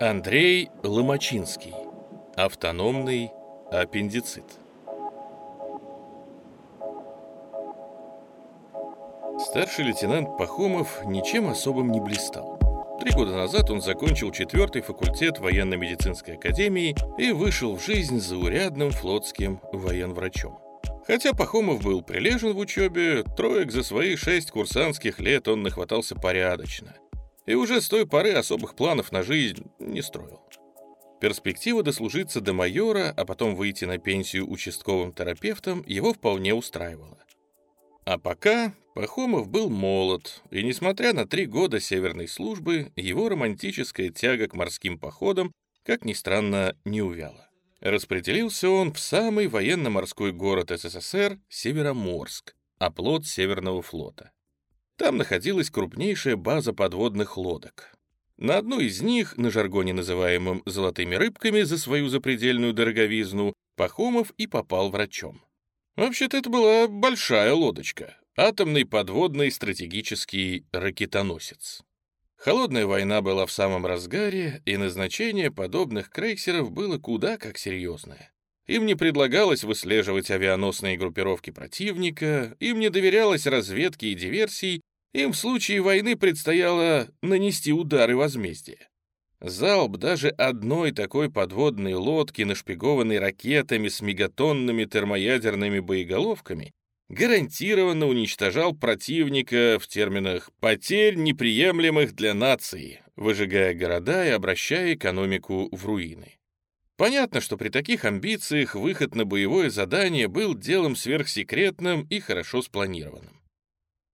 Андрей Ломачинский. Автономный аппендицит. Старший лейтенант Пахомов ничем особым не блистал. Три года назад он закончил четвертый факультет военно-медицинской академии и вышел в жизнь заурядным флотским военврачом. Хотя Пахомов был прилежен в учебе, троек за свои шесть курсантских лет он нахватался порядочно. И уже с той поры особых планов на жизнь не строил. Перспектива дослужиться до майора, а потом выйти на пенсию участковым терапевтом его вполне устраивала. А пока Пахомов был молод, и, несмотря на три года северной службы, его романтическая тяга к морским походам, как ни странно, не увяла. Распределился он в самый военно-морской город СССР Североморск, оплот Северного флота. Там находилась крупнейшая база подводных лодок. На одну из них, на жаргоне называемом «золотыми рыбками» за свою запредельную дороговизну, Пахомов и попал врачом. Вообще-то это была большая лодочка, атомный подводный стратегический ракетоносец. Холодная война была в самом разгаре, и назначение подобных крейсеров было куда как серьезное. Им не предлагалось выслеживать авианосные группировки противника, им не доверялось разведке и диверсии, им в случае войны предстояло нанести удары возмездия. Залп даже одной такой подводной лодки, нашпигованной ракетами с мегатонными термоядерными боеголовками, гарантированно уничтожал противника в терминах «потерь, неприемлемых для нации», выжигая города и обращая экономику в руины. Понятно, что при таких амбициях выход на боевое задание был делом сверхсекретным и хорошо спланированным.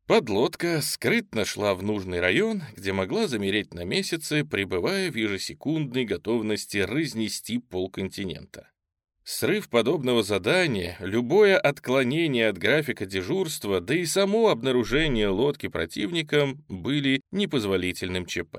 Подлодка скрытно шла в нужный район, где могла замереть на месяцы, пребывая в ежесекундной готовности разнести полконтинента. Срыв подобного задания, любое отклонение от графика дежурства, да и само обнаружение лодки противником были непозволительным ЧП.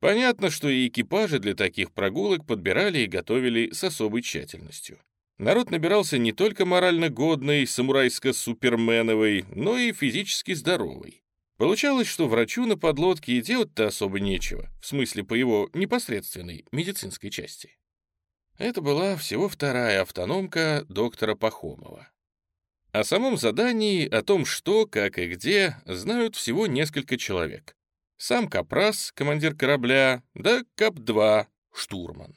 Понятно, что и экипажи для таких прогулок подбирали и готовили с особой тщательностью. Народ набирался не только морально годный, самурайско-суперменовый, но и физически здоровый. Получалось, что врачу на подлодке и делать-то особо нечего, в смысле по его непосредственной медицинской части. Это была всего вторая автономка доктора Пахомова. О самом задании, о том, что, как и где, знают всего несколько человек. Сам Капрас, командир корабля, да Кап-2, штурман.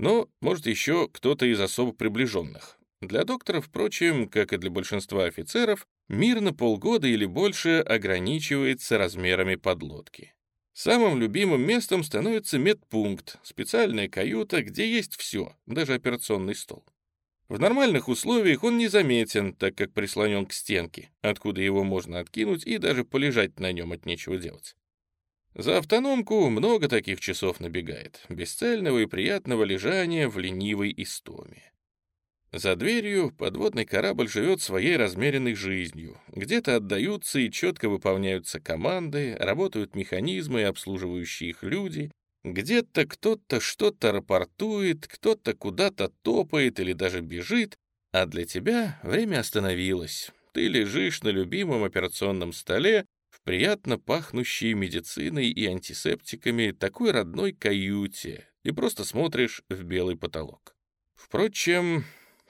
Но, может, еще кто-то из особо приближенных. Для доктора, впрочем, как и для большинства офицеров, мир на полгода или больше ограничивается размерами подлодки. Самым любимым местом становится медпункт, специальная каюта, где есть все, даже операционный стол. В нормальных условиях он незаметен, так как прислонен к стенке, откуда его можно откинуть и даже полежать на нем от нечего делать. За автономку много таких часов набегает, бесцельного и приятного лежания в ленивой истоме. За дверью подводный корабль живет своей размеренной жизнью. Где-то отдаются и четко выполняются команды, работают механизмы и обслуживающие их люди. Где-то кто-то что-то рапортует, кто-то куда-то топает или даже бежит, а для тебя время остановилось. Ты лежишь на любимом операционном столе приятно пахнущей медициной и антисептиками такой родной каюте и просто смотришь в белый потолок. Впрочем,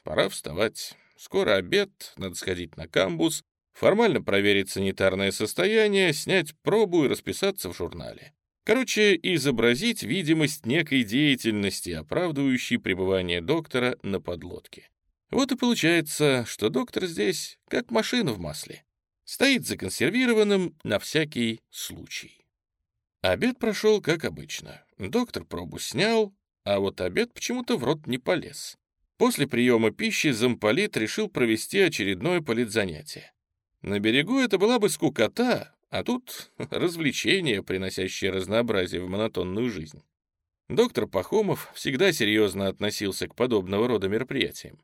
Пора вставать. Скоро обед, надо сходить на камбус, формально проверить санитарное состояние, снять пробу и расписаться в журнале. Короче, изобразить видимость некой деятельности, оправдывающей пребывание доктора на подлодке. Вот и получается, что доктор здесь как машина в масле. Стоит законсервированным на всякий случай. Обед прошел как обычно. Доктор пробу снял, а вот обед почему-то в рот не полез. После приема пищи замполит решил провести очередное политзанятие. На берегу это была бы скукота, а тут развлечение, приносящее разнообразие в монотонную жизнь. Доктор Пахомов всегда серьезно относился к подобного рода мероприятиям.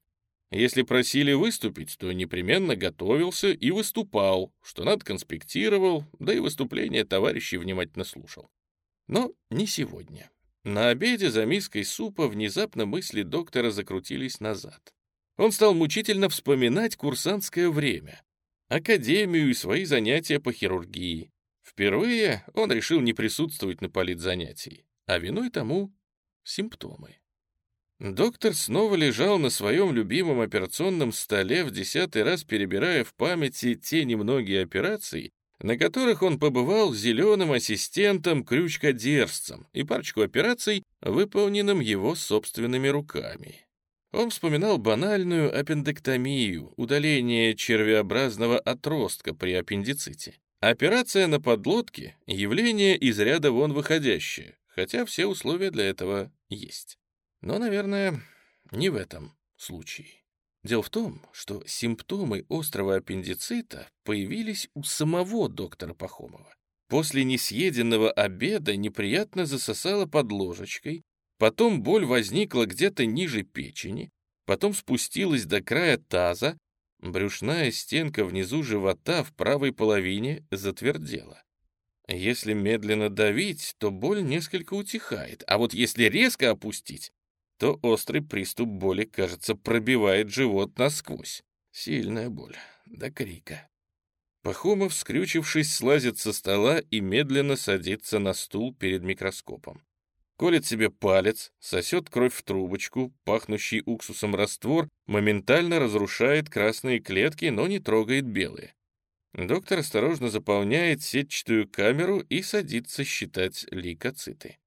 Если просили выступить, то непременно готовился и выступал, что надо конспектировал, да и выступление товарищей внимательно слушал. Но не сегодня. На обеде за миской супа внезапно мысли доктора закрутились назад. Он стал мучительно вспоминать курсантское время, академию и свои занятия по хирургии. Впервые он решил не присутствовать на политзанятии, а виной тому симптомы. Доктор снова лежал на своем любимом операционном столе, в десятый раз перебирая в памяти те немногие операции, на которых он побывал зеленым ассистентом крючкодерзцем и парочку операций, выполненным его собственными руками. Он вспоминал банальную аппендэктомию, удаление червеобразного отростка при аппендиците. Операция на подлодке — явление из ряда вон выходящее, хотя все условия для этого есть. Но, наверное, не в этом случае. Дело в том, что симптомы острого аппендицита появились у самого доктора Пахомова. После несъеденного обеда неприятно засосало под ложечкой, потом боль возникла где-то ниже печени, потом спустилась до края таза, брюшная стенка внизу живота в правой половине затвердела. Если медленно давить, то боль несколько утихает, а вот если резко опустить, то острый приступ боли, кажется, пробивает живот насквозь. Сильная боль, до крика. Пахомов, скрючившись, слазит со стола и медленно садится на стул перед микроскопом. Колет себе палец, сосет кровь в трубочку, пахнущий уксусом раствор моментально разрушает красные клетки, но не трогает белые. Доктор осторожно заполняет сетчатую камеру и садится считать лейкоциты.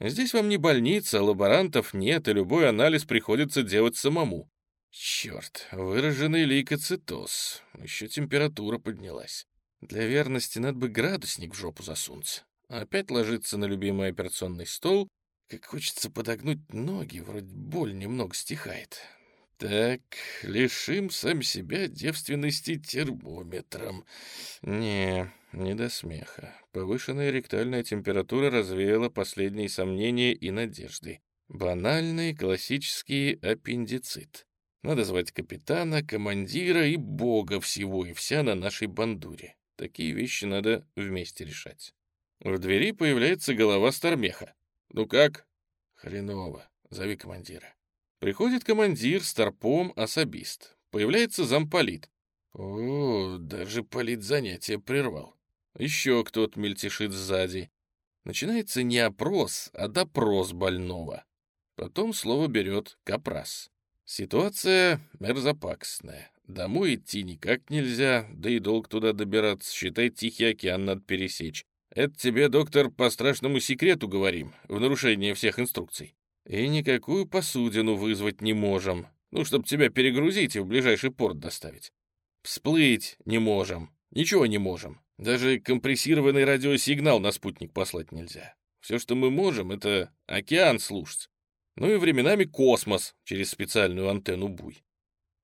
Здесь вам не больница, лаборантов нет, и любой анализ приходится делать самому. Черт, выраженный лейкоцитоз. Еще температура поднялась. Для верности надо бы градусник в жопу засунуть. Опять ложиться на любимый операционный стол. Как хочется подогнуть ноги, вроде боль немного стихает. Так, лишим сам себя девственности термометром. Не, не до смеха. Повышенная ректальная температура развеяла последние сомнения и надежды. Банальный классический аппендицит. Надо звать капитана, командира и бога всего и вся на нашей бандуре. Такие вещи надо вместе решать. В двери появляется голова Стармеха. «Ну как?» «Хреново. Зови командира». Приходит командир, старпом, особист. Появляется замполит. О, даже политзанятие прервал. Еще кто-то мельтешит сзади. Начинается не опрос, а допрос больного. Потом слово берет капрас. Ситуация мерзопакостная. Домой идти никак нельзя, да и долг туда добираться, считай, Тихий океан надо пересечь. Это тебе, доктор, по страшному секрету говорим, в нарушение всех инструкций. И никакую посудину вызвать не можем, ну, чтобы тебя перегрузить и в ближайший порт доставить. Всплыть не можем, ничего не можем. Даже компрессированный радиосигнал на спутник послать нельзя. Все, что мы можем, это океан слушать. Ну и временами космос через специальную антенну буй.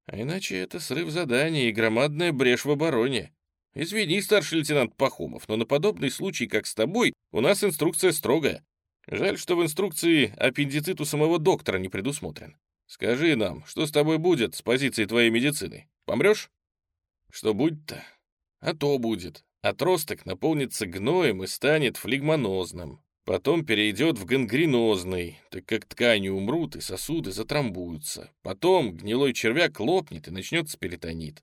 А иначе это срыв задания и громадная брешь в обороне. Извини, старший лейтенант Пахомов, но на подобный случай, как с тобой, у нас инструкция строгая. Жаль, что в инструкции аппендицит у самого доктора не предусмотрен. Скажи нам, что с тобой будет с позиции твоей медицины? Помрешь? Что будет-то? А то будет. Отросток наполнится гноем и станет флегмонозным. Потом перейдет в гангренозный, так как ткани умрут и сосуды затрамбуются. Потом гнилой червяк лопнет и начнется перитонит.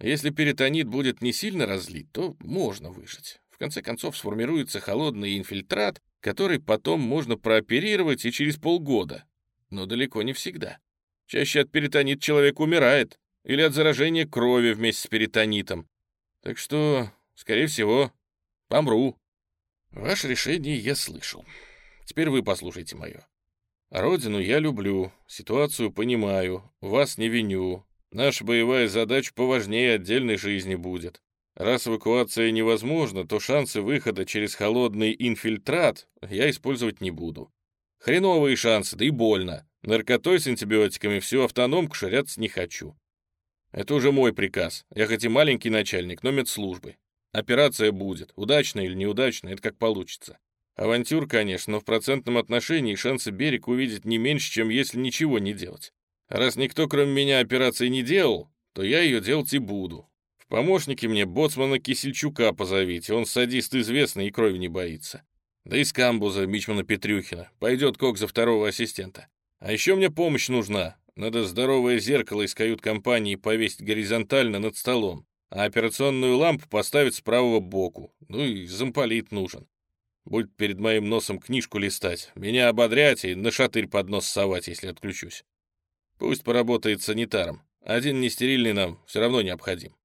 Если перитонит будет не сильно разлит, то можно выжить. В конце концов сформируется холодный инфильтрат, который потом можно прооперировать и через полгода. Но далеко не всегда. Чаще от перитонит человек умирает или от заражения крови вместе с перитонитом. Так что, скорее всего, помру. Ваше решение я слышал. Теперь вы послушайте мое. Родину я люблю, ситуацию понимаю, вас не виню. Наша боевая задача поважнее отдельной жизни будет. Раз эвакуация невозможна, то шансы выхода через холодный инфильтрат я использовать не буду. Хреновые шансы, да и больно. Наркотой с антибиотиками всю автономку ширяться не хочу. Это уже мой приказ. Я хоть и маленький начальник, но медслужбы. Операция будет. Удачная или неудачная, это как получится. Авантюр, конечно, но в процентном отношении шансы берег увидеть не меньше, чем если ничего не делать. Раз никто, кроме меня, операции не делал, то я ее делать и буду. Помощники мне боцмана Кисельчука позовите, он садист известный и крови не боится. Да и с камбуза Мичмана Петрюхина. Пойдет кок за второго ассистента. А еще мне помощь нужна. Надо здоровое зеркало из кают-компании повесить горизонтально над столом, а операционную лампу поставить с правого боку. Ну и замполит нужен. Будет перед моим носом книжку листать, меня ободрять и на шатырь под нос совать, если отключусь. Пусть поработает санитаром. Один нестерильный нам все равно необходим.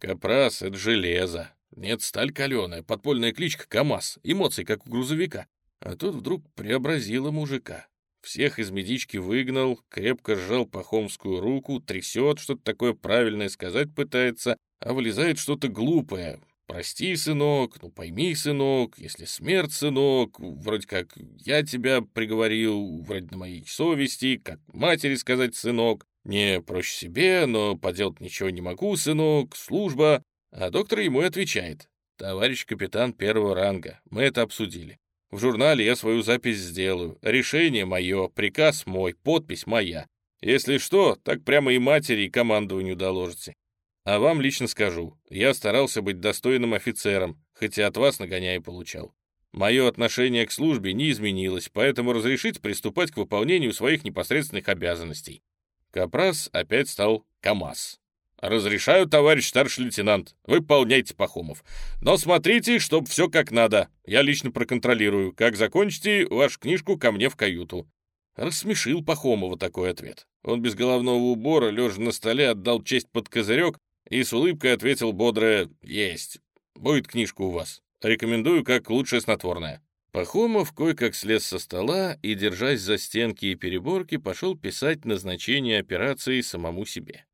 Капрас — это железо. Нет, сталь каленая, подпольная кличка КамАЗ, эмоции, как у грузовика. А тут вдруг преобразила мужика. Всех из медички выгнал, крепко сжал Пахомскую руку, трясет, что-то такое правильное сказать пытается, а вылезает что-то глупое. «Прости, сынок, ну пойми, сынок, если смерть, сынок, вроде как я тебя приговорил, вроде на моей совести, как матери сказать, сынок, не проще себе, но поделать ничего не могу, сынок, служба». А доктор ему отвечает, «Товарищ капитан первого ранга, мы это обсудили. В журнале я свою запись сделаю. Решение мое, приказ мой, подпись моя. Если что, так прямо и матери, и командованию доложите. А вам лично скажу, я старался быть достойным офицером, хотя от вас нагоняя получал. Мое отношение к службе не изменилось, поэтому разрешить приступать к выполнению своих непосредственных обязанностей. Капрас опять стал КамАЗ. «Разрешаю, товарищ старший лейтенант. Выполняйте, Пахомов. Но смотрите, чтоб все как надо. Я лично проконтролирую. Как закончите, вашу книжку ко мне в каюту». Рассмешил Пахомова такой ответ. Он без головного убора, лежа на столе, отдал честь под козырек и с улыбкой ответил бодро «Есть. Будет книжка у вас. Рекомендую как лучшее снотворное». Пахомов кое-как слез со стола и, держась за стенки и переборки, пошел писать назначение операции самому себе.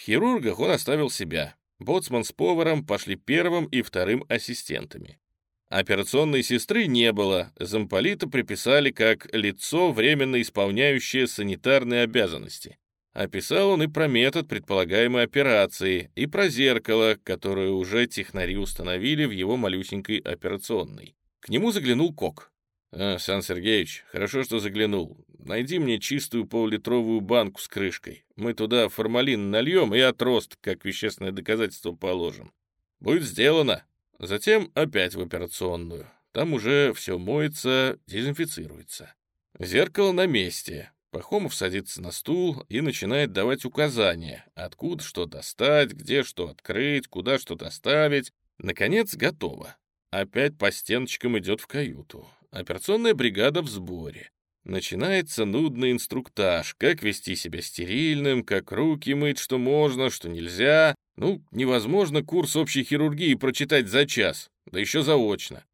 В хирургах он оставил себя. Боцман с поваром пошли первым и вторым ассистентами. Операционной сестры не было, замполита приписали как лицо, временно исполняющее санитарные обязанности. Описал он и про метод предполагаемой операции, и про зеркало, которое уже технари установили в его малюсенькой операционной. К нему заглянул Кок. «А, Сан Сергеевич, хорошо, что заглянул. Найди мне чистую полулитровую банку с крышкой. Мы туда формалин нальем и отрост, как вещественное доказательство, положим. Будет сделано. Затем опять в операционную. Там уже все моется, дезинфицируется. Зеркало на месте. Пахомов садится на стул и начинает давать указания, откуда что достать, где что открыть, куда что доставить. Наконец, готово. Опять по стеночкам идет в каюту. Операционная бригада в сборе. Начинается нудный инструктаж, как вести себя стерильным, как руки мыть, что можно, что нельзя. Ну, невозможно курс общей хирургии прочитать за час, да еще заочно.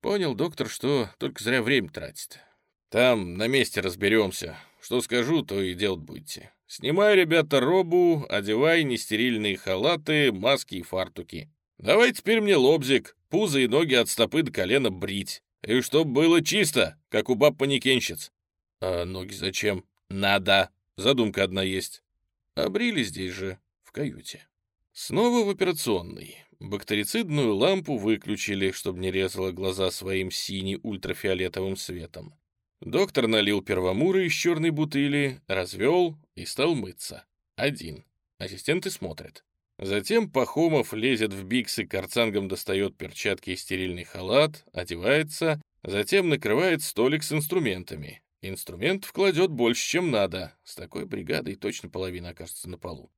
Понял доктор, что только зря время тратит. Там на месте разберемся. Что скажу, то и делать будете. Снимай, ребята, робу, одевай нестерильные халаты, маски и фартуки. Давай теперь мне лобзик, пузо и ноги от стопы до колена брить. И чтоб было чисто, как у баб-манекенщиц. А ноги зачем? Надо. Задумка одна есть. Обрили здесь же, в каюте. Снова в операционной. Бактерицидную лампу выключили, чтобы не резало глаза своим сине-ультрафиолетовым светом. Доктор налил первомуры из черной бутыли, развел и стал мыться. Один. Ассистенты смотрят. Затем Пахомов лезет в биксы, карцангом достает перчатки и стерильный халат, одевается, затем накрывает столик с инструментами. Инструмент кладет больше, чем надо. С такой бригадой точно половина окажется на полу.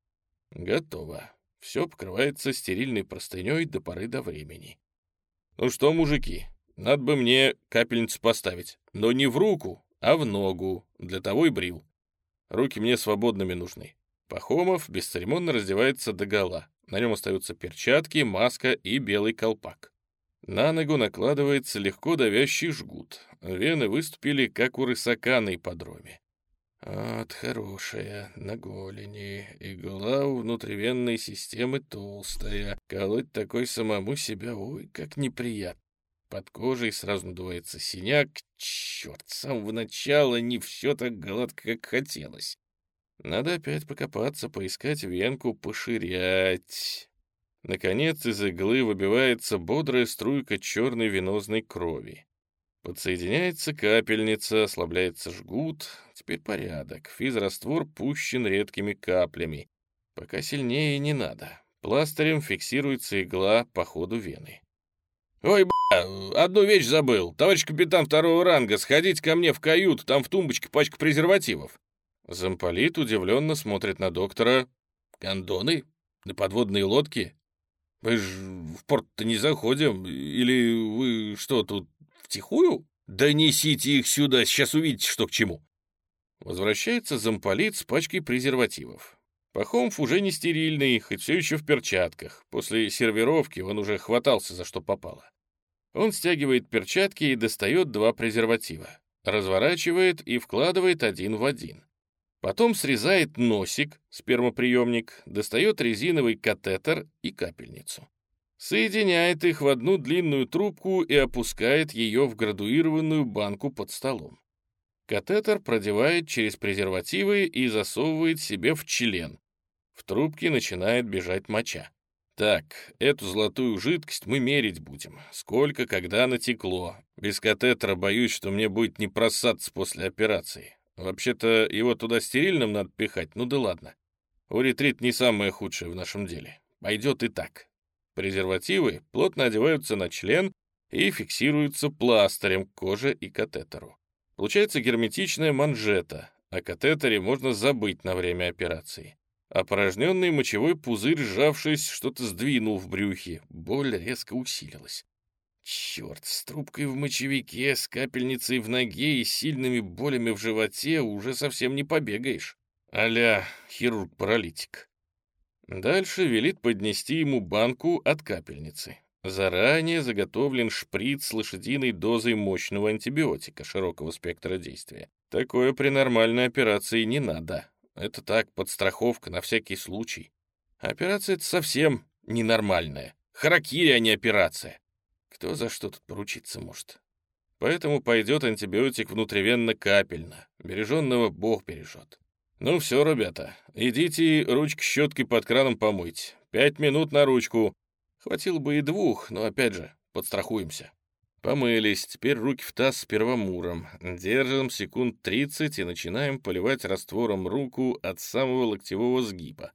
Готово. Все покрывается стерильной простыней до поры до времени. Ну что, мужики, надо бы мне капельницу поставить, но не в руку, а в ногу. Для того и брил. Руки мне свободными нужны. Пахомов бесцеремонно раздевается догола. На нем остаются перчатки, маска и белый колпак. На ногу накладывается легко давящий жгут. Вены выступили, как у рысака на ипподроме. Вот хорошая, на голени. Игла у внутривенной системы толстая. Колоть такой самому себя, ой, как неприятно. Под кожей сразу надувается синяк. Черт, с самого начала не все так гладко, как хотелось. Надо опять покопаться, поискать венку, поширять. Наконец из иглы выбивается бодрая струйка черной венозной крови. Подсоединяется капельница, ослабляется жгут. Теперь порядок. Физраствор пущен редкими каплями. Пока сильнее не надо. Пластырем фиксируется игла по ходу вены. «Ой, бля, одну вещь забыл. Товарищ капитан второго ранга, сходите ко мне в каюту, там в тумбочке пачка презервативов». Замполит удивленно смотрит на доктора. «Гондоны? На подводные лодки? Мы ж в порт-то не заходим. Или вы что, тут втихую? Да несите их сюда, сейчас увидите, что к чему. Возвращается замполит с пачкой презервативов. Пахомов уже не стерильный, хоть все еще в перчатках. После сервировки он уже хватался за что попало. Он стягивает перчатки и достает два презерватива. Разворачивает и вкладывает один в один. Потом срезает носик, спермоприемник, достает резиновый катетер и капельницу. Соединяет их в одну длинную трубку и опускает ее в градуированную банку под столом. Катетер продевает через презервативы и засовывает себе в член. В трубке начинает бежать моча. Так, эту золотую жидкость мы мерить будем. Сколько, когда натекло. Без катетера боюсь, что мне будет не просаться после операции. Вообще-то его туда стерильным надо пихать, ну да ладно. Уретрит не самое худшее в нашем деле. Пойдет и так. Презервативы плотно одеваются на член и фиксируются пластырем к коже и катетеру. Получается герметичная манжета, о катетере можно забыть на время операции. Опорожненный мочевой пузырь, сжавшись, что-то сдвинул в брюхе. Боль резко усилилась. Черт, с трубкой в мочевике, с капельницей в ноге и сильными болями в животе уже совсем не побегаешь. Аля хирург-паралитик. Дальше велит поднести ему банку от капельницы. Заранее заготовлен шприц с лошадиной дозой мощного антибиотика широкого спектра действия. Такое при нормальной операции не надо. Это так, подстраховка на всякий случай. Операция это совсем ненормальная. Харакири, а не операция. Кто за что тут поручиться может? Поэтому пойдет антибиотик внутривенно-капельно. Береженного Бог бережет. Ну все, ребята, идите ручки щеткой под краном помыть. Пять минут на ручку. Хватило бы и двух, но опять же, подстрахуемся. Помылись, теперь руки в таз с первомуром. Держим секунд 30 и начинаем поливать раствором руку от самого локтевого сгиба.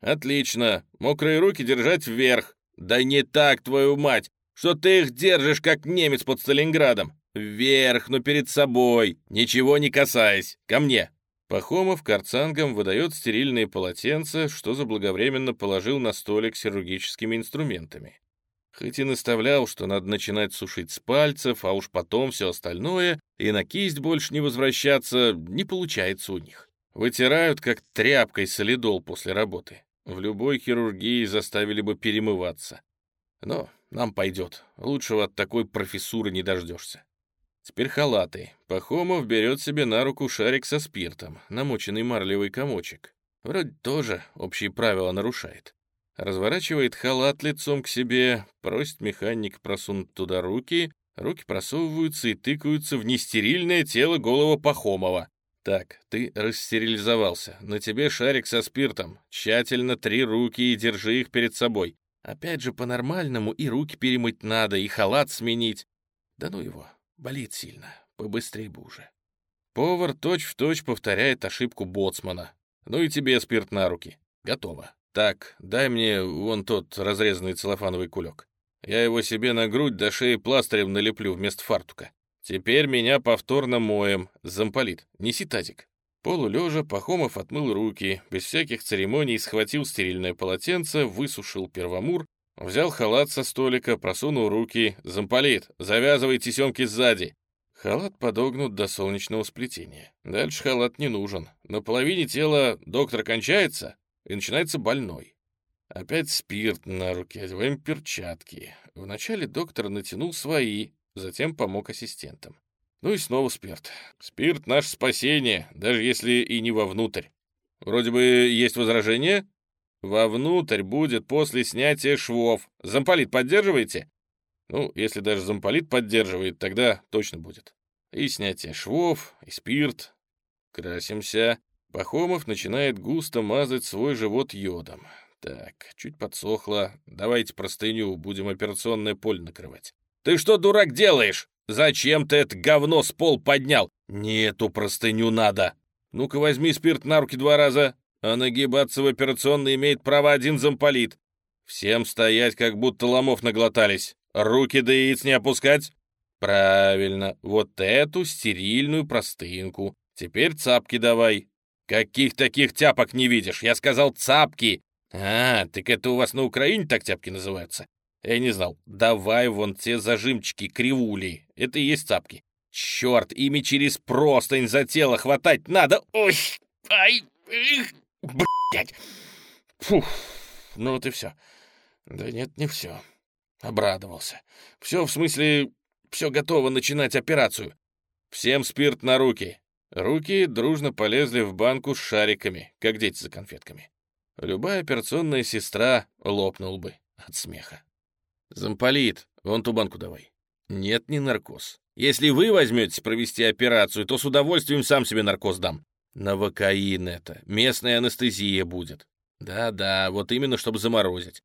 Отлично, мокрые руки держать вверх. Да не так, твою мать, что ты их держишь, как немец под Сталинградом. Вверх, но перед собой, ничего не касаясь. Ко мне. Пахомов карцангом выдает стерильные полотенца, что заблаговременно положил на столик с хирургическими инструментами. Хоть и наставлял, что надо начинать сушить с пальцев, а уж потом все остальное, и на кисть больше не возвращаться, не получается у них. Вытирают, как тряпкой солидол после работы. В любой хирургии заставили бы перемываться. Но нам пойдет. Лучшего от такой профессуры не дождешься. Теперь халаты. Пахомов берет себе на руку шарик со спиртом, намоченный марлевый комочек. Вроде тоже общие правила нарушает. Разворачивает халат лицом к себе, просит механик просунуть туда руки, руки просовываются и тыкаются в нестерильное тело голого Пахомова. Так, ты расстерилизовался, на тебе шарик со спиртом, тщательно три руки и держи их перед собой. Опять же, по-нормальному и руки перемыть надо, и халат сменить. Да ну его, Болит сильно. Побыстрей бы уже. Повар точь-в-точь точь повторяет ошибку боцмана. Ну и тебе спирт на руки. Готово. Так, дай мне вон тот разрезанный целлофановый кулек. Я его себе на грудь до шеи пластырем налеплю вместо фартука. Теперь меня повторно моем. Замполит, неси тазик. Полулежа Пахомов отмыл руки, без всяких церемоний схватил стерильное полотенце, высушил первомур Взял халат со столика, просунул руки. «Замполит, завязывай тесемки сзади!» Халат подогнут до солнечного сплетения. Дальше халат не нужен. На половине тела доктор кончается, и начинается больной. Опять спирт на руки, одеваем перчатки. Вначале доктор натянул свои, затем помог ассистентам. Ну и снова спирт. Спирт — наше спасение, даже если и не вовнутрь. Вроде бы есть возражения? Вовнутрь будет после снятия швов. Замполит поддерживаете? Ну, если даже замполит поддерживает, тогда точно будет. И снятие швов, и спирт. Красимся. Пахомов начинает густо мазать свой живот йодом. Так, чуть подсохло. Давайте простыню, будем операционное поле накрывать. Ты что, дурак, делаешь? Зачем ты это говно с пол поднял? Не эту простыню надо. Ну-ка возьми спирт на руки два раза а нагибаться в операционной имеет право один замполит. Всем стоять, как будто ломов наглотались. Руки до яиц не опускать. Правильно, вот эту стерильную простынку. Теперь цапки давай. Каких таких тяпок не видишь? Я сказал цапки. А, так это у вас на Украине так тяпки называются? Я не знал. Давай вон те зажимчики кривули. Это и есть цапки. Черт, ими через простынь за тело хватать надо. Ой, ай, эх, блядь. Фух, ну вот и все. Да нет, не все. Обрадовался. Все, в смысле, все готово начинать операцию. Всем спирт на руки. Руки дружно полезли в банку с шариками, как дети за конфетками. Любая операционная сестра лопнул бы от смеха. Замполит, вон ту банку давай. Нет, не наркоз. Если вы возьметесь провести операцию, то с удовольствием сам себе наркоз дам. Навокаин это, местная анестезия будет. Да-да, вот именно, чтобы заморозить.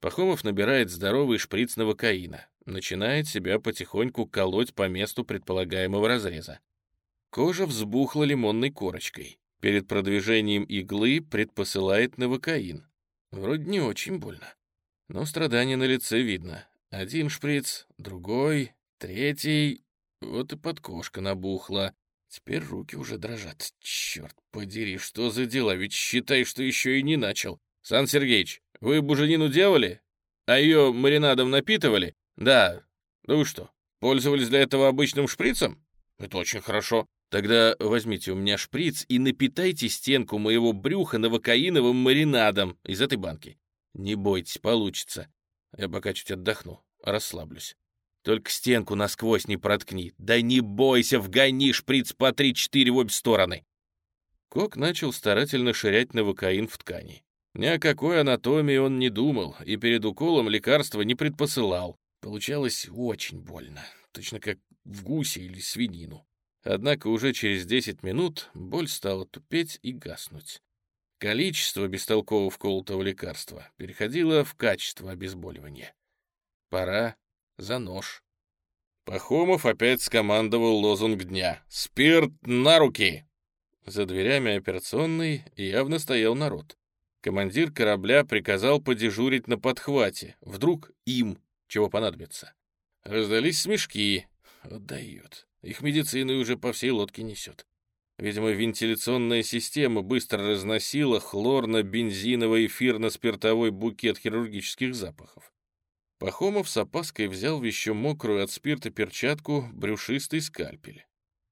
Пахомов набирает здоровый шприц навокаина, начинает себя потихоньку колоть по месту предполагаемого разреза. Кожа взбухла лимонной корочкой. Перед продвижением иглы предпосылает навокаин. Вроде не очень больно. Но страдание на лице видно. Один шприц, другой, третий. Вот и подкошка набухла. Теперь руки уже дрожат. Черт подери, что за дела? Ведь считай, что еще и не начал. Сан Сергеевич, вы буженину делали? А ее маринадом напитывали? Да. Ну что, пользовались для этого обычным шприцем? Это очень хорошо. Тогда возьмите у меня шприц и напитайте стенку моего брюха новокаиновым маринадом из этой банки. Не бойтесь, получится. Я пока чуть отдохну, расслаблюсь. Только стенку насквозь не проткни. Да не бойся, вгони шприц по три-четыре в обе стороны. Кок начал старательно ширять новокаин в ткани. Ни о какой анатомии он не думал и перед уколом лекарства не предпосылал. Получалось очень больно, точно как в гусе или свинину. Однако уже через 10 минут боль стала тупеть и гаснуть. Количество бестолково вколотого лекарства переходило в качество обезболивания. Пора за нож. Пахомов опять скомандовал лозунг дня «Спирт на руки!». За дверями операционной явно стоял народ. Командир корабля приказал подежурить на подхвате. Вдруг им чего понадобится. Раздались смешки. Отдает. Их медицина уже по всей лодке несет. Видимо, вентиляционная система быстро разносила хлорно-бензиново-эфирно-спиртовой букет хирургических запахов. Пахомов с опаской взял в еще мокрую от спирта перчатку брюшистый скальпель.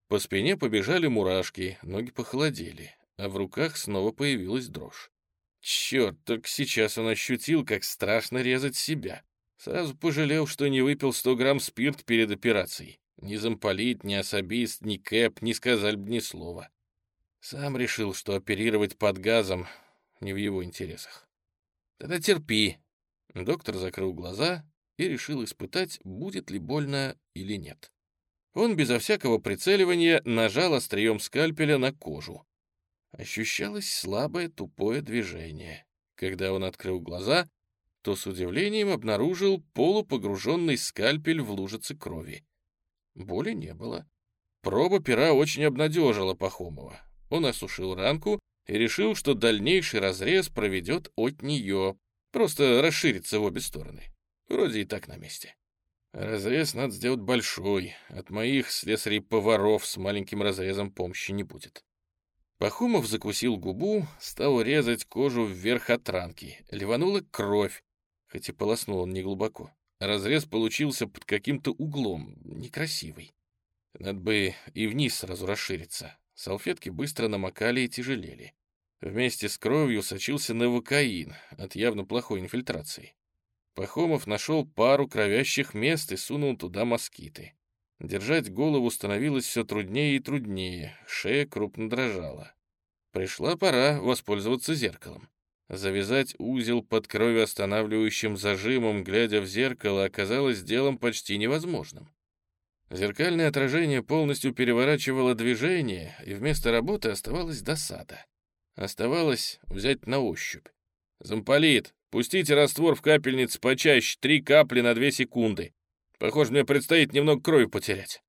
По спине побежали мурашки, ноги похолодели, а в руках снова появилась дрожь. Черт, только сейчас он ощутил, как страшно резать себя. Сразу пожалел, что не выпил 100 грамм спирт перед операцией. Ни замполит, ни особист, ни кэп не сказали бы ни слова. Сам решил, что оперировать под газом не в его интересах. Тогда терпи. Доктор закрыл глаза и решил испытать, будет ли больно или нет. Он безо всякого прицеливания нажал острием скальпеля на кожу. Ощущалось слабое тупое движение. Когда он открыл глаза, то с удивлением обнаружил полупогруженный скальпель в лужице крови. Боли не было. Проба пера очень обнадежила Пахомова. Он осушил ранку и решил, что дальнейший разрез проведет от нее, просто расширится в обе стороны. Вроде и так на месте. Разрез надо сделать большой. От моих слесарей-поваров с маленьким разрезом помощи не будет. Пахомов закусил губу, стал резать кожу вверх от ранки. Ливанула кровь, хоть и полоснул он неглубоко. Разрез получился под каким-то углом, некрасивый. Надо бы и вниз сразу расшириться. Салфетки быстро намокали и тяжелели. Вместе с кровью сочился новокаин от явно плохой инфильтрации. Пахомов нашел пару кровящих мест и сунул туда москиты. Держать голову становилось все труднее и труднее, шея крупно дрожала. Пришла пора воспользоваться зеркалом. Завязать узел под кровоостанавливающим зажимом, глядя в зеркало, оказалось делом почти невозможным. Зеркальное отражение полностью переворачивало движение, и вместо работы оставалась досада. Оставалось взять на ощупь. «Замполит, пустите раствор в капельнице почаще, три капли на две секунды. Похоже, мне предстоит немного крови потерять».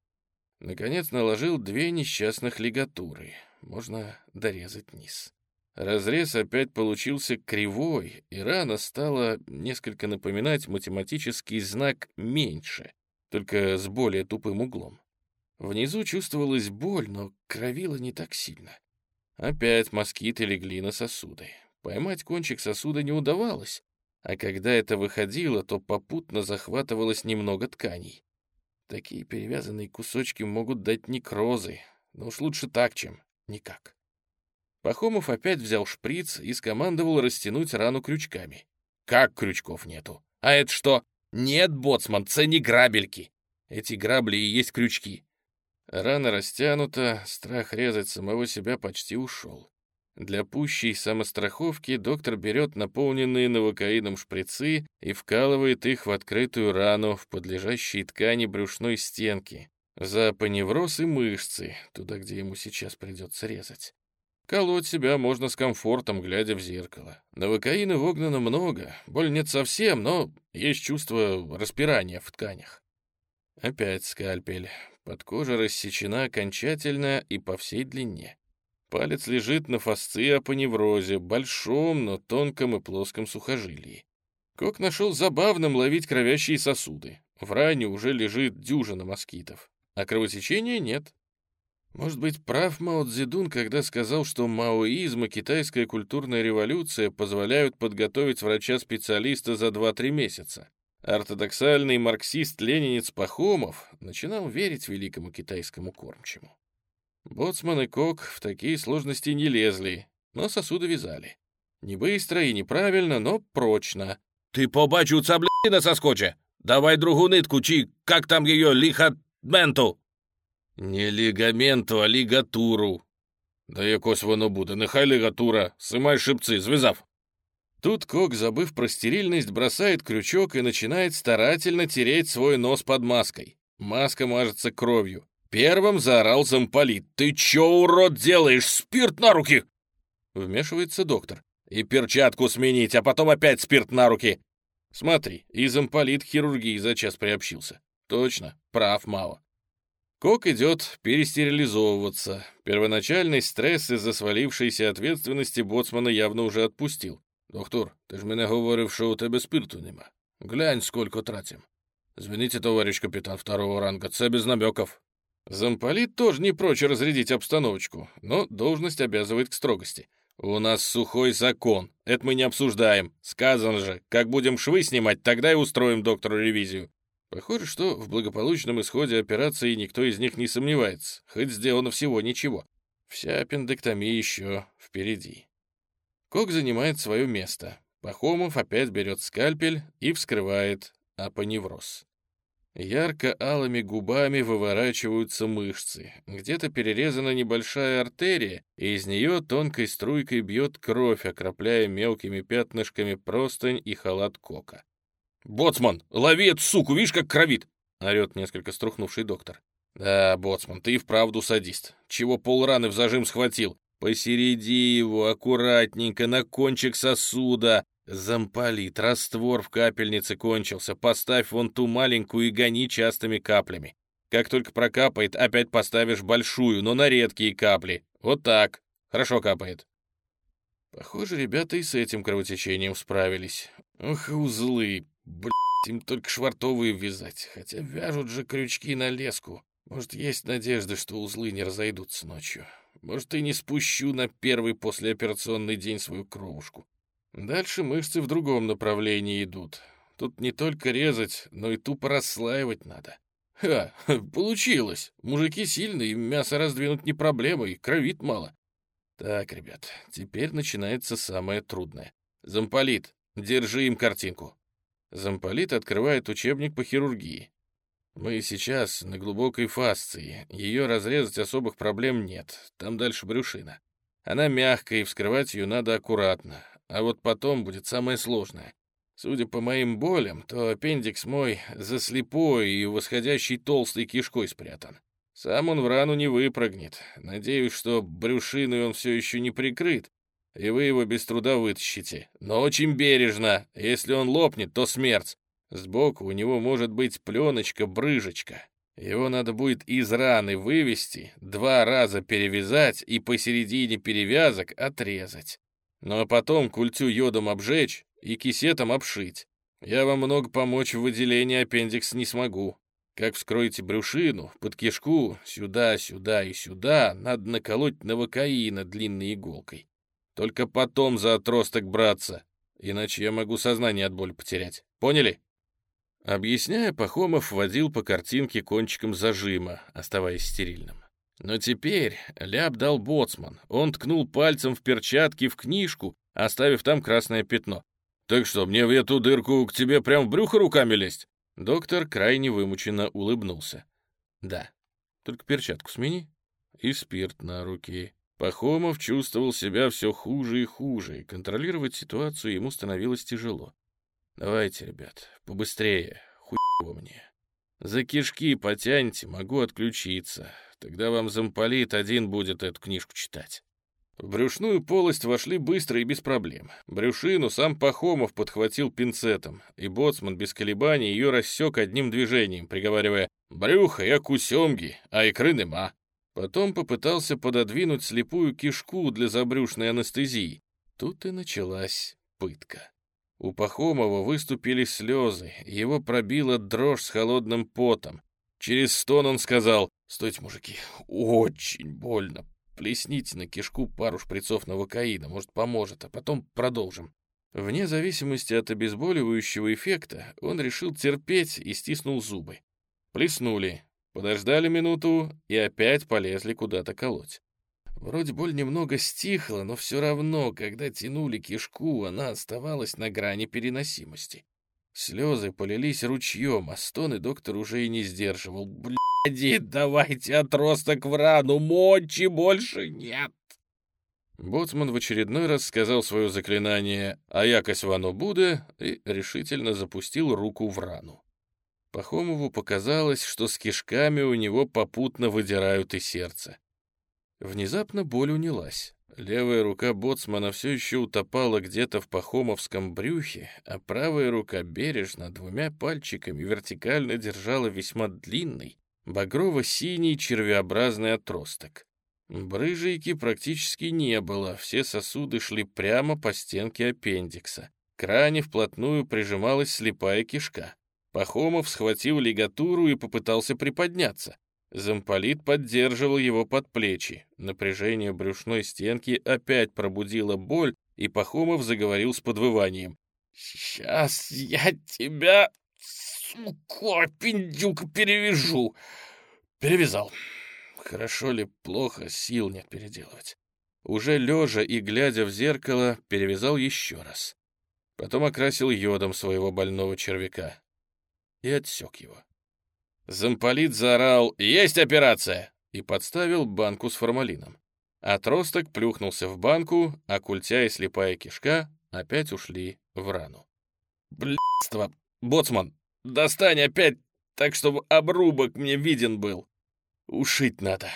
Наконец наложил две несчастных лигатуры. Можно дорезать низ. Разрез опять получился кривой, и рана стала несколько напоминать математический знак «меньше», только с более тупым углом. Внизу чувствовалась боль, но кровила не так сильно. Опять москиты легли на сосуды. Поймать кончик сосуда не удавалось, а когда это выходило, то попутно захватывалось немного тканей. Такие перевязанные кусочки могут дать некрозы, но уж лучше так, чем никак. Пахомов опять взял шприц и скомандовал растянуть рану крючками. Как крючков нету? А это что? Нет, боцман, це не грабельки. Эти грабли и есть крючки. Рана растянута, страх резать самого себя почти ушел. Для пущей самостраховки доктор берет наполненные новокаином шприцы и вкалывает их в открытую рану в подлежащие ткани брюшной стенки, за паневроз и мышцы, туда, где ему сейчас придется резать. Колоть себя можно с комфортом, глядя в зеркало. Новокаина вогнано много, боль нет совсем, но есть чувство распирания в тканях. Опять скальпель. Под кожей рассечена окончательно и по всей длине. Палец лежит на фасциопаневрозе, большом, но тонком и плоском сухожилии. Кок нашел забавным ловить кровящие сосуды. В ране уже лежит дюжина москитов, а кровотечения нет. Может быть, прав Мао Цзэдун, когда сказал, что маоизм и китайская культурная революция позволяют подготовить врача-специалиста за 2-3 месяца. Ортодоксальный марксист-ленинец Пахомов начинал верить великому китайскому кормчему. Боцман и Кок в такие сложности не лезли, но сосуды вязали. Не быстро и неправильно, но прочно. «Ты побачив цабліна соскоче? Давай другу нитку, чи как там ее лихатменту!» Не лігаменту, а лігатуру. Да якось воно буде, нехай лігатура. Сымай шипцы, звязав. Тут Кок, забыв про стерильность, бросает крючок и начинает старательно тереть свой нос под маской. Маска мажется кровью. Первым заорал замполит. «Ты чё, урод, делаешь? Спирт на руки!» Вмешивается доктор. «И перчатку сменить, а потом опять спирт на руки!» Смотри, и замполит хирургии за час приобщился. Точно, прав Мао. Кок идет перестерилизовываться. Первоначальный стресс из-за свалившейся ответственности боцмана явно уже отпустил. «Доктор, ти ж мене говорив, що у тебе спирту нема. Глянь, сколько тратим. Звіните, товарищ капитан второго ранга, це без намеков». Замполит тоже не прочь разрядить обстановочку, но должность обязывает к строгости. «У нас сухой закон, это мы не обсуждаем. Сказано же, как будем швы снимать, тогда и устроим доктору ревизию. Похоже, что в благополучном исходе операции никто из них не сомневается, хоть сделано всего ничего. Вся аппендэктомия еще впереди. Кок занимает свое место. Пахомов опять берет скальпель и вскрывает апоневроз. Ярко-алыми губами выворачиваются мышцы. Где-то перерезана небольшая артерия, и из нее тонкой струйкой бьет кровь, окропляя мелкими пятнышками простынь и халат Кока. «Боцман, лови эту суку, видишь, как кровит!» — орет несколько струхнувший доктор. «Да, боцман, ты вправду садист. Чего полраны в зажим схватил? Посереди его, аккуратненько, на кончик сосуда. Замполит, раствор в капельнице кончился. Поставь вон ту маленькую и гони частыми каплями. Как только прокапает, опять поставишь большую, но на редкие капли. Вот так. Хорошо капает». Похоже, ребята и с этим кровотечением справились. Ох, узлы, Блять, им только швартовые вязать, хотя вяжут же крючки на леску. Может, есть надежда, что узлы не разойдутся ночью. Может, и не спущу на первый послеоперационный день свою кровушку. Дальше мышцы в другом направлении идут. Тут не только резать, но и тупо расслаивать надо. Ха, получилось. Мужики сильные, им мясо раздвинуть не проблема, и кровит мало. Так, ребят, теперь начинается самое трудное. Замполит, держи им картинку. Замполит открывает учебник по хирургии. Мы сейчас на глубокой фасции. Ее разрезать особых проблем нет. Там дальше брюшина. Она мягкая, и вскрывать ее надо аккуратно. А вот потом будет самое сложное. Судя по моим болям, то аппендикс мой за слепой и восходящей толстой кишкой спрятан. Сам он в рану не выпрыгнет. Надеюсь, что брюшиной он все еще не прикрыт, и вы его без труда вытащите. Но очень бережно. Если он лопнет, то смерть. Сбоку у него может быть пленочка-брыжечка. Его надо будет из раны вывести, два раза перевязать и посередине перевязок отрезать. Ну а потом культю йодом обжечь и кисетом обшить. Я вам много помочь в выделении аппендикс не смогу. Как вскроете брюшину, под кишку, сюда, сюда и сюда, надо наколоть новокаина длинной иголкой. Только потом за отросток браться. иначе я могу сознание от боли потерять. Поняли?» Объясняя, Пахомов водил по картинке кончиком зажима, оставаясь стерильным. Но теперь ляп дал боцман. Он ткнул пальцем в перчатки в книжку, оставив там красное пятно. «Так что, мне в эту дырку к тебе прям в брюхо руками лезть?» Доктор крайне вымученно улыбнулся. «Да, только перчатку смени и спирт на руки». Пахомов чувствовал себя все хуже и хуже, и контролировать ситуацию ему становилось тяжело. «Давайте, ребят, побыстрее, хуй мне. За кишки потяньте, могу отключиться. Тогда вам замполит один будет эту книжку читать». В брюшную полость вошли быстро и без проблем. Брюшину сам Пахомов подхватил пинцетом, и боцман без колебаний ее рассек одним движением, приговаривая «Брюхо я кусемги, а икры нема». Потом попытался пододвинуть слепую кишку для забрюшной анестезии. Тут и началась пытка. У Пахомова выступили слезы, его пробила дрожь с холодным потом. Через стон он сказал «Стойте, мужики, очень больно, Плесните на кишку пару шприцов новокаина, может, поможет, а потом продолжим. Вне зависимости от обезболивающего эффекта, он решил терпеть и стиснул зубы. Плеснули, подождали минуту и опять полезли куда-то колоть. Вроде боль немного стихла, но все равно, когда тянули кишку, она оставалась на грани переносимости. Слезы полились ручьем, а стоны доктор уже и не сдерживал. Бля, «Погоди, давайте отросток в рану, мочи больше нет!» Боцман в очередной раз сказал свое заклинание «Аякось вано буде» и решительно запустил руку в рану. Пахомову показалось, что с кишками у него попутно выдирают и сердце. Внезапно боль унялась. Левая рука боцмана все еще утопала где-то в пахомовском брюхе, а правая рука бережно двумя пальчиками вертикально держала весьма длинный, багрово-синий червеобразный отросток. Брыжейки практически не было, все сосуды шли прямо по стенке аппендикса. К ране вплотную прижималась слепая кишка. Пахомов схватил лигатуру и попытался приподняться. Замполит поддерживал его под плечи. Напряжение брюшной стенки опять пробудило боль, и Пахомов заговорил с подвыванием. «Сейчас я тебя Сука, пиндюк, перевяжу. Перевязал. Хорошо ли, плохо, сил нет переделывать. Уже лежа и глядя в зеркало, перевязал еще раз. Потом окрасил йодом своего больного червяка и отсек его. Замполит заорал «Есть операция!» и подставил банку с формалином. Отросток плюхнулся в банку, а культя и слепая кишка опять ушли в рану. «Блядство! Боцман, Достань опять так, чтобы обрубок мне виден был. Ушить надо.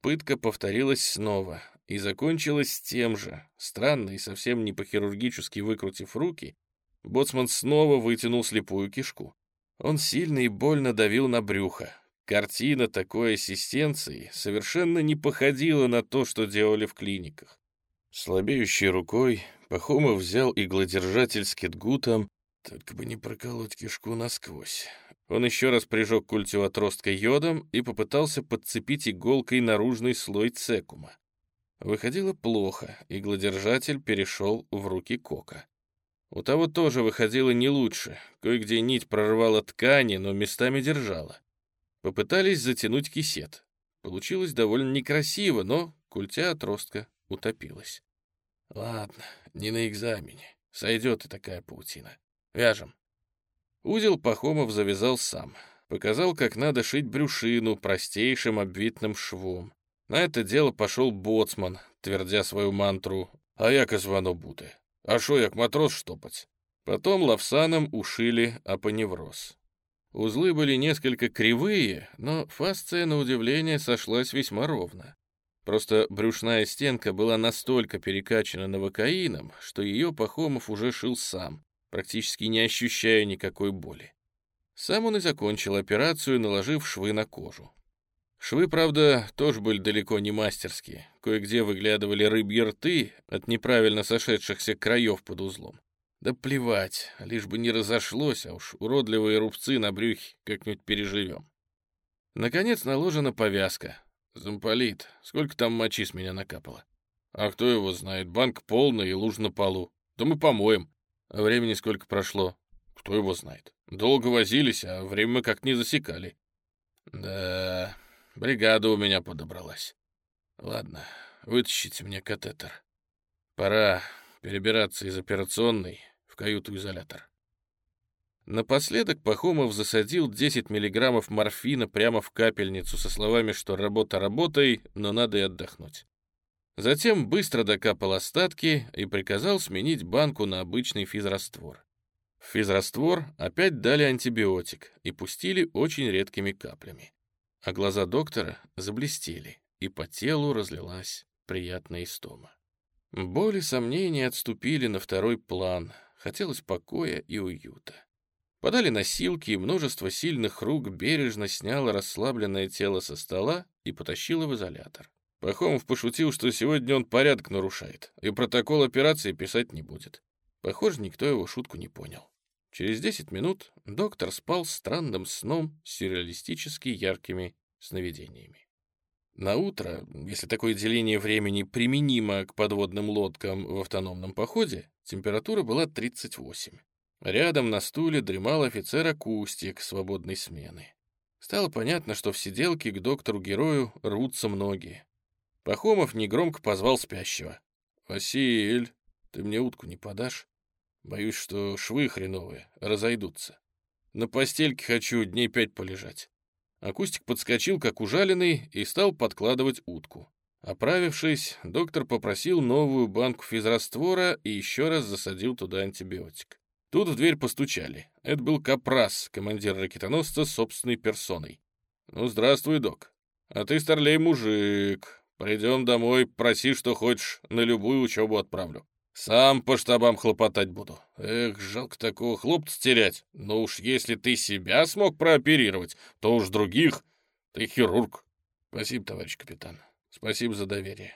Пытка повторилась снова и закончилась тем же. Странно и совсем не по-хирургически выкрутив руки, боцман снова вытянул слепую кишку. Он сильно и больно давил на брюхо. Картина такой ассистенции совершенно не походила на то, что делали в клиниках. Слабеющей рукой Пахомов взял иглодержатель с кетгутом только бы не проколоть кишку насквозь. Он еще раз прижег культю отростка йодом и попытался подцепить иголкой наружный слой цекума. Выходило плохо, иглодержатель перешел в руки Кока. У того тоже выходило не лучше, кое-где нить прорвала ткани, но местами держала. Попытались затянуть кисет. Получилось довольно некрасиво, но культя отростка утопилась. Ладно, не на экзамене, сойдет и такая паутина. Вяжем. Узел Пахомов завязал сам. Показал, как надо шить брюшину простейшим обвитным швом. На это дело пошел боцман, твердя свою мантру «А яко звано буде? А шо як матрос штопать?» Потом лавсаном ушили апоневроз. Узлы были несколько кривые, но фасция, на удивление, сошлась весьма ровно. Просто брюшная стенка была настолько перекачана новокаином, что ее Пахомов уже шил сам, практически не ощущая никакой боли. Сам он и закончил операцию, наложив швы на кожу. Швы, правда, тоже были далеко не мастерские. Кое-где выглядывали рыбьи рты от неправильно сошедшихся краев под узлом. Да плевать, лишь бы не разошлось, а уж уродливые рубцы на брюхе как-нибудь переживем. Наконец наложена повязка. Замполит, сколько там мочи с меня накапало? А кто его знает, банк полный и луж на полу. Да мы помоем. Времени сколько прошло? Кто его знает. Долго возились, а время мы как не засекали. Да, бригада у меня подобралась. Ладно, вытащите мне катетер. Пора перебираться из операционной в каюту-изолятор. Напоследок Пахомов засадил 10 миллиграммов морфина прямо в капельницу со словами, что работа работой, но надо и отдохнуть. Затем быстро докапал остатки и приказал сменить банку на обычный физраствор. В физраствор опять дали антибиотик и пустили очень редкими каплями. А глаза доктора заблестели, и по телу разлилась приятная истома. Боли сомнения отступили на второй план, хотелось покоя и уюта. Подали носилки, и множество сильных рук бережно сняло расслабленное тело со стола и потащило в изолятор. Пахомов пошутил, что сегодня он порядок нарушает, и протокол операции писать не будет. Похоже, никто его шутку не понял. Через 10 минут доктор спал странным сном с сюрреалистически яркими сновидениями. На утро, если такое деление времени применимо к подводным лодкам в автономном походе, температура была 38. Рядом на стуле дремал офицер-акустик свободной смены. Стало понятно, что в сиделке к доктору-герою рвутся многие. Пахомов негромко позвал спящего. «Василь, ты мне утку не подашь? Боюсь, что швы хреновые, разойдутся. На постельке хочу дней пять полежать». Акустик подскочил, как ужаленный, и стал подкладывать утку. Оправившись, доктор попросил новую банку физраствора и еще раз засадил туда антибиотик. Тут в дверь постучали. Это был Капрас, командир ракетоносца собственной персоной. «Ну, здравствуй, док. А ты, старлей, мужик. Придем домой, проси, что хочешь, на любую учебу отправлю. Сам по штабам хлопотать буду. Эх, жалко такого хлопца терять. Но уж если ты себя смог прооперировать, то уж других. Ты хирург. Спасибо, товарищ капитан. Спасибо за доверие.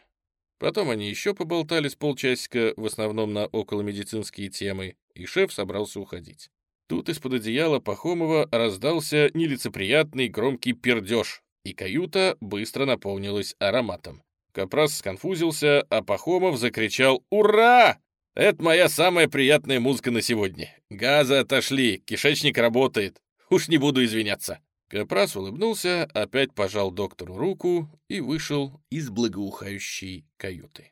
Потом они еще поболтали с полчасика, в основном на околомедицинские темы, и шеф собрался уходить. Тут из-под одеяла Пахомова раздался нелицеприятный громкий пердеж, и каюта быстро наполнилась ароматом. Капрас сконфузился, а Пахомов закричал «Ура! Это моя самая приятная музыка на сегодня. Газы отошли, кишечник работает. Уж не буду извиняться». Капрас улыбнулся, опять пожал доктору руку и вышел из благоухающей каюты.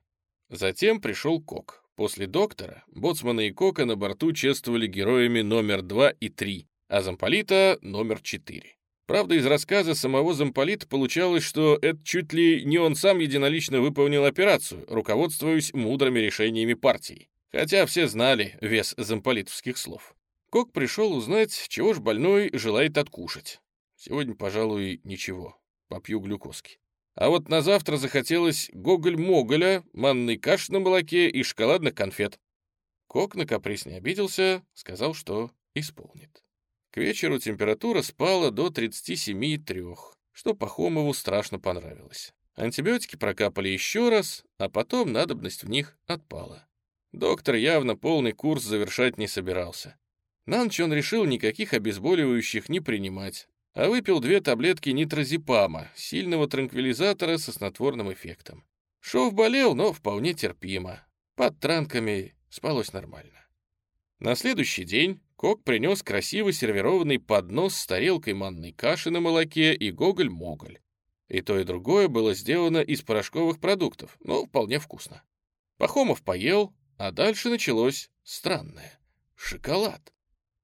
Затем пришел Кок. После доктора боцмана и Кока на борту чествовали героями номер 2 и 3, а замполита — номер 4. Правда, из рассказа самого замполита получалось, что это чуть ли не он сам единолично выполнил операцию, руководствуясь мудрыми решениями партии. Хотя все знали вес замполитовских слов. Кок пришел узнать, чего ж больной желает откушать. Сегодня, пожалуй, ничего. Попью глюкозки. А вот на завтра захотелось гоголь-моголя, манной каши на молоке и шоколадных конфет. Кок на каприз не обиделся, сказал, что исполнит. К вечеру температура спала до 37,3, что Пахомову страшно понравилось. Антибиотики прокапали еще раз, а потом надобность в них отпала. Доктор явно полный курс завершать не собирался. На ночь он решил никаких обезболивающих не принимать, а выпил две таблетки нитрозепама, сильного транквилизатора со снотворным эффектом. Шов болел, но вполне терпимо. Под транками спалось нормально. На следующий день Кок принес красиво сервированный поднос с тарелкой манной каши на молоке и гоголь-моголь. И то, и другое было сделано из порошковых продуктов, но вполне вкусно. Пахомов поел, а дальше началось странное. Шоколад.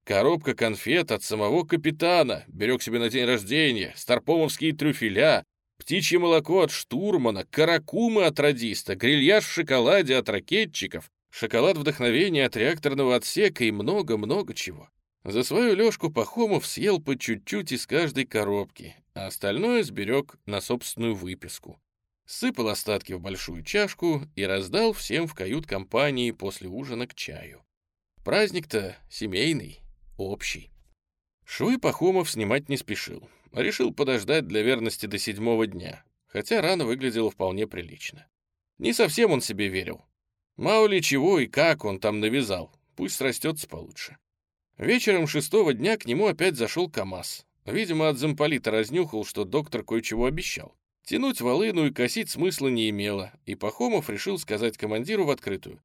Коробка конфет от самого капитана, берег себе на день рождения, старпомовские трюфеля, птичье молоко от штурмана, каракумы от радиста, грильяж в шоколаде от ракетчиков, шоколад вдохновения от реакторного отсека и много-много чего. За свою лёжку Пахомов съел по чуть-чуть из каждой коробки, а остальное сберег на собственную выписку. Сыпал остатки в большую чашку и раздал всем в кают-компании после ужина к чаю. Праздник-то семейный общий. Швы Пахомов снимать не спешил. Решил подождать для верности до седьмого дня, хотя рана выглядела вполне прилично. Не совсем он себе верил. Мало ли чего и как он там навязал, пусть срастется получше. Вечером шестого дня к нему опять зашел КамАЗ. Видимо, от замполита разнюхал, что доктор кое-чего обещал. Тянуть волыну и косить смысла не имело, и Пахомов решил сказать командиру в открытую.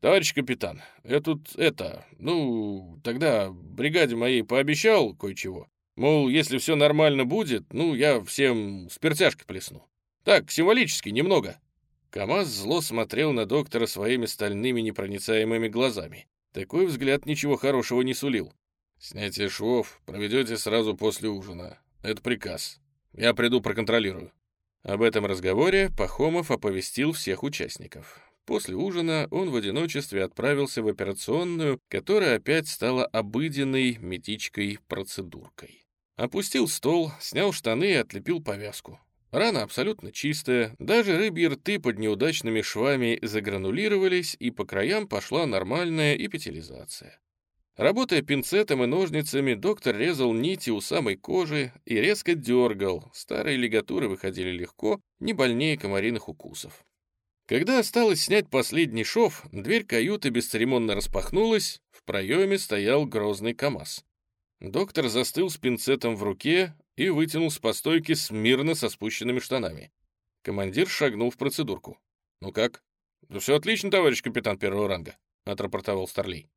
Товарищ капитан, я тут это, ну, тогда бригаде моей пообещал кое-чего. Мол, если все нормально будет, ну, я всем спиртяшки плесну. Так, символически, немного. КамАЗ зло смотрел на доктора своими стальными непроницаемыми глазами. Такой взгляд ничего хорошего не сулил. «Снятие швов проведете сразу после ужина. Это приказ. Я приду проконтролирую». Об этом разговоре Пахомов оповестил всех участников. После ужина он в одиночестве отправился в операционную, которая опять стала обыденной метичкой процедуркой. Опустил стол, снял штаны и отлепил повязку. Рана абсолютно чистая, даже рыбьи рты под неудачными швами загранулировались, и по краям пошла нормальная эпителизация. Работая пинцетом и ножницами, доктор резал нити у самой кожи и резко дергал. Старые лигатуры выходили легко, не больнее комариных укусов. Когда осталось снять последний шов, дверь каюты бесцеремонно распахнулась, в проеме стоял грозный КамАЗ. Доктор застыл с пинцетом в руке и вытянулся по стойке смирно со спущенными штанами. Командир шагнул в процедурку. «Ну как?» «Да все отлично, товарищ капитан первого ранга», — отрапортовал Старлей.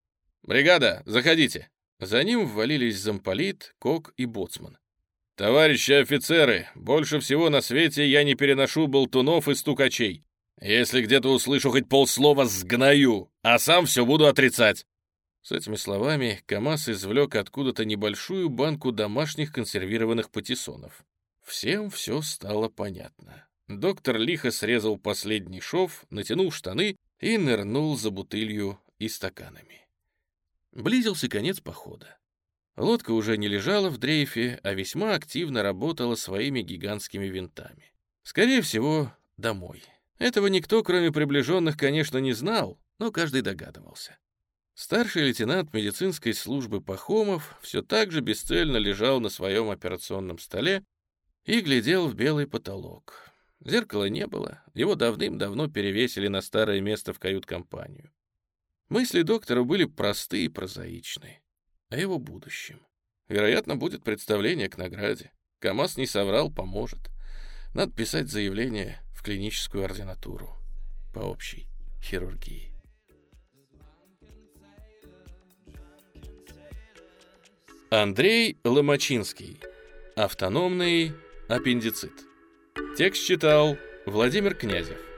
«Бригада, заходите!» За ним ввалились замполит, кок и боцман. «Товарищи офицеры, больше всего на свете я не переношу болтунов и стукачей. Если где-то услышу хоть полслова, сгною, а сам все буду отрицать». С этими словами КамАЗ извлек откуда-то небольшую банку домашних консервированных патиссонов. Всем все стало понятно. Доктор лихо срезал последний шов, натянул штаны и нырнул за бутылью и стаканами. Близился конец похода. Лодка уже не лежала в дрейфе, а весьма активно работала своими гигантскими винтами. Скорее всего, домой. Этого никто, кроме приближенных, конечно, не знал, но каждый догадывался. Старший лейтенант медицинской службы Пахомов все так же бесцельно лежал на своем операционном столе и глядел в белый потолок. Зеркала не было, его давным-давно перевесили на старое место в кают-компанию. Мысли доктора были просты и прозаичны. О его будущем. Вероятно, будет представление к награде. КамАЗ не соврал, поможет. Надо писать заявление в клиническую ординатуру по общей хирургии. Андрей Ломачинский. Автономный аппендицит. Текст читал Владимир Князев.